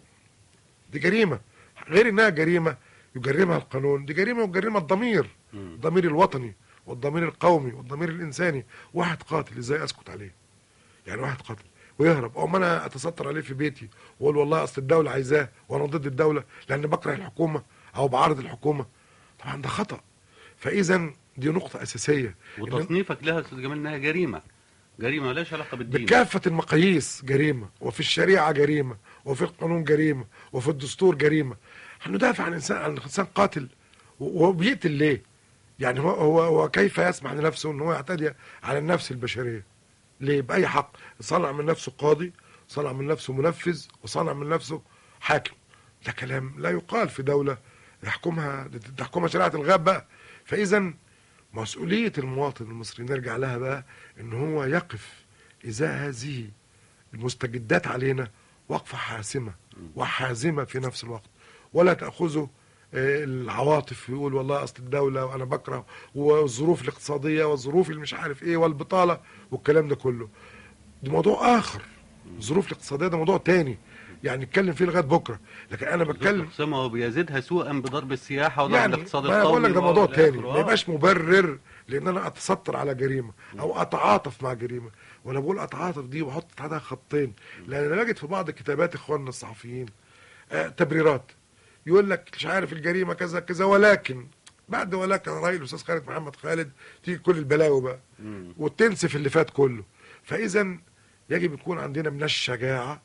دي جريمة. غير إنها جريمة يجرمها القانون دي جريمة يجرمها الضمير الضمير الوطني والضمير القومي والضمير الإنساني. واحد قاتل إزاي أسكت عليه؟ يعني واحد قاتل ويهرب. أو ما أنا اتستر عليه في بيتي وأقول والله أصل الدولة عايزاه وأنا ضد الدولة لأن بكره الحكومة أو بعارض الحكومة. طبعا ده خطأ. فاذا دي نقطة أساسية إن وتصنيفك لها يا أستاذ جمال إنها جريمة جريمة مالهاش علاقة بالدين بكافة المقاييس جريمة وفي الشريعة جريمة وفي القانون جريمة وفي الدستور جريمة هندافع عن إنسان عن إنسان قاتل وبيقتل ليه؟ يعني هو هو, هو كيف يسمح لنفسه إن هو يعتدي على النفس البشرية؟ ليه؟ بأي حق؟ صنع من نفسه قاضي، صنع من نفسه منفذ، وصنع من نفسه حاكم. ده كلام لا يقال في دولة يحكمها تحكمها شريعة الغاب بقى. فإذا مسؤولية المواطن المصري نرجع لها بقى إن هو يقف ازاء هذه المستجدات علينا وقفة حاسمة وحازمة في نفس الوقت. ولا تأخذه آه، العواطف يقول والله أصل الدولة وأنا بكره والظروف الاقتصادية والظروف اللي مش عارف إيه والبطالة والكلام ده كله. ده موضوع آخر. الظروف الاقتصادية ده موضوع تاني. يعني نتكلم فيه لغاية بكرة. لكن أنا بتكلم تقسمه وبيزيدها سوءا بضرب السياحة وضرب يعني الاقتصاد القومي بقول لك ده موضوع تاني. ما يبقاش مبرر لأن أنا اتستر على جريمة أو أتعاطف مع جريمة. وأنا بقول أتعاطف دي وأحط تحتها خطين. لأن أنا بجد في بعض كتابات إخواننا الصحفيين آه تبريرات يقول لك مش عارف الجريمة كذا كذا ولكن بعد ولكن راي الأستاذ خالد محمد خالد تيجي كل البلاوي بقى. وتنسف اللي فات كله. فإذا يجب يكون عندنا من الشجاعة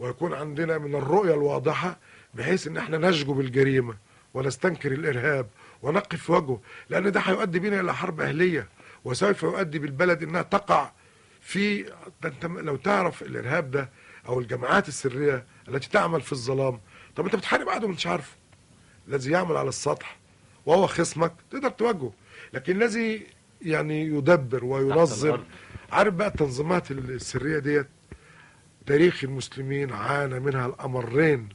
ويكون عندنا من الرؤية الواضحة بحيث إن إحنا نشجب الجريمة ونستنكر الإرهاب ونقف في وجهه لأن ده هيؤدي بنا إلى حرب أهلية وسوف يؤدي بالبلد إنها تقع في ده انت لو تعرف الإرهاب ده أو الجماعات السرية التي تعمل في الظلام. طب أنت بتحارب عدو مش عارفه الذي يعمل على السطح وهو خصمك تقدر تواجهه لكن الذي يعني يدبر وينظم. عارف بقى التنظيمات السرية ديت؟ تاريخ المسلمين عانى منها الأمرين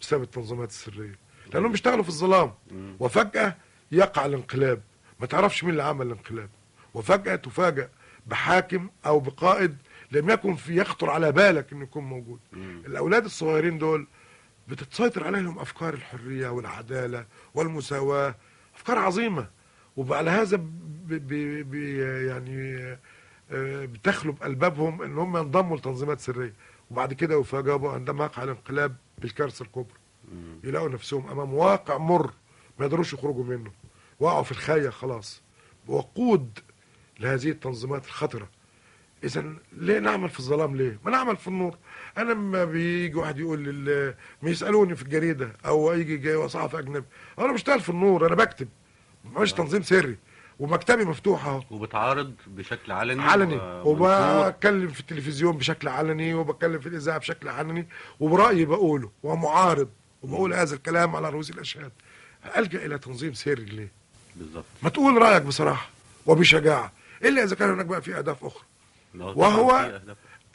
بسبب التنظيمات السرية. لأنهم بيشتغلوا في الظلام. وفجأة يقع الانقلاب. ما تعرفش مين اللي عمل الانقلاب. وفجأة تفاجأ بحاكم أو بقائد لم يكن في يخطر على بالك إنه يكون موجود. الأولاد الصغيرين دول بتتسيطر عليهم أفكار الحرية والعدالة والمساواة. أفكار عظيمة. وعلى هذا ب ب ب يعني آه، بتخلب ألبابهم إن هم ينضموا لتنظيمات سرية. وبعد كده يفاجئوا عندما يقع الانقلاب بالكارثة الكبرى. يلاقوا نفسهم أمام واقع مر ما يقدروش يخرجوا منه. وقعوا في الخاية خلاص. وقود لهذه التنظيمات الخطرة. إذا ليه نعمل في الظلام ليه؟ ما نعمل في النور. أنا لما بيجي واحد يقول لل... ما يسألوني في الجريدة أو يجي جاي صحفي أجنبي. أنا بشتغل في النور أنا بكتب. مش تنظيم سري. ومكتبي مفتوح اهو. وبتعارض بشكل علني علني. وبتكلم في التلفزيون بشكل علني وبتكلم في الإذاعة بشكل علني وبرأيي بقوله ومعارض وبقول هذا الكلام على رؤوس الأشهاد. ألجأ إلى تنظيم سري ليه؟ بالظبط. ما تقول رأيك بصراحة وبشجاعة إلا إذا كان هناك بقى في أهداف أخرى. وهو.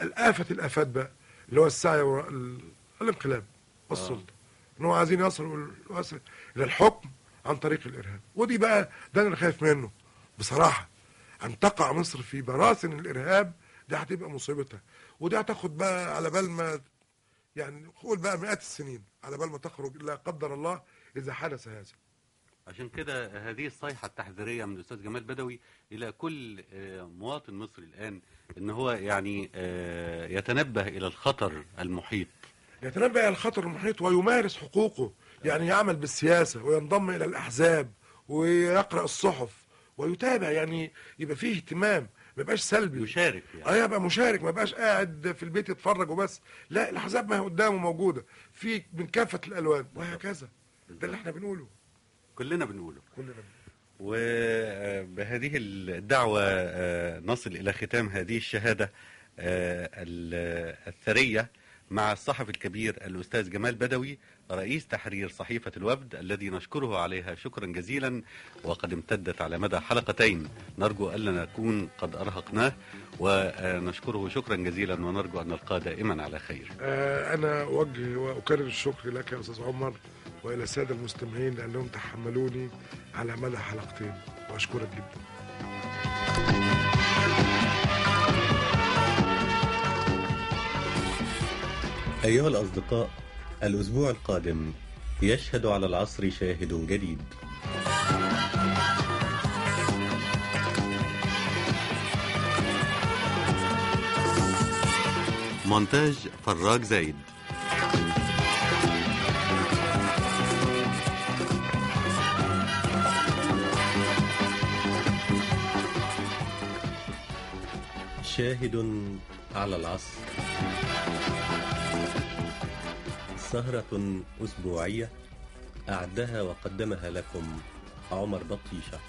الآفة الآفات بقى اللي هو السعي وراء ال- الانقلاب والسلطة. ان هو عايزين يصلوا يصل إلى الحكم عن طريق الإرهاب. ودي بقى ده أنا خايف منه. بصراحة أن تقع مصر في براثن الإرهاب دي هتبقى مصيبتها. ودي هتاخد بقى على بال ما يعني قول بقى مئات السنين على بال ما تخرج لا قدر الله إذا حدث هذا. عشان كده هذه الصيحة التحذيرية من الأستاذ جمال بدوي إلى كل آه، مواطن مصري الآن إن هو يعني آه، يتنبه إلى الخطر المحيط. يتنبأ إلى الخطر المحيط ويمارس حقوقه. يعني يعمل بالسياسة وينضم إلى الأحزاب ويقرأ الصحف ويتابع يعني يبقى فيه اهتمام ما يبقاش سلبي. يشارك آه يعني يبقى مشارك ما يبقاش قاعد في البيت يتفرج وبس. لا الأحزاب ما هي قدامه موجودة في من كافة الألوان وهكذا. ده اللي إحنا بنقوله. كلنا بنقوله. كلنا وبهذه الدعوة آه، نصل إلى ختام هذه الشهادة آه، ال- الثرية مع الصحفي الكبير الأستاذ جمال بدوي. رئيس تحرير صحيفة الوفد الذي نشكره عليها شكرا جزيلا وقد امتدت على مدى حلقتين. نرجو ألا نكون قد أرهقناه ونشكره شكرا جزيلا ونرجو أن نلقاه دائما على خير. آه، أنا أوجه وأكرر الشكر لك يا أستاذ عمر وإلى السادة المستمعين لأنهم تحملوني على مدى حلقتين. وأشكرك جدا. أيها الأصدقاء الأسبوع القادم يشهد على العصر شاهد جديد. مونتاج فراج زايد. شاهد على العصر. سهرة أسبوعية أعدها وقدمها لكم عمر بطيشة.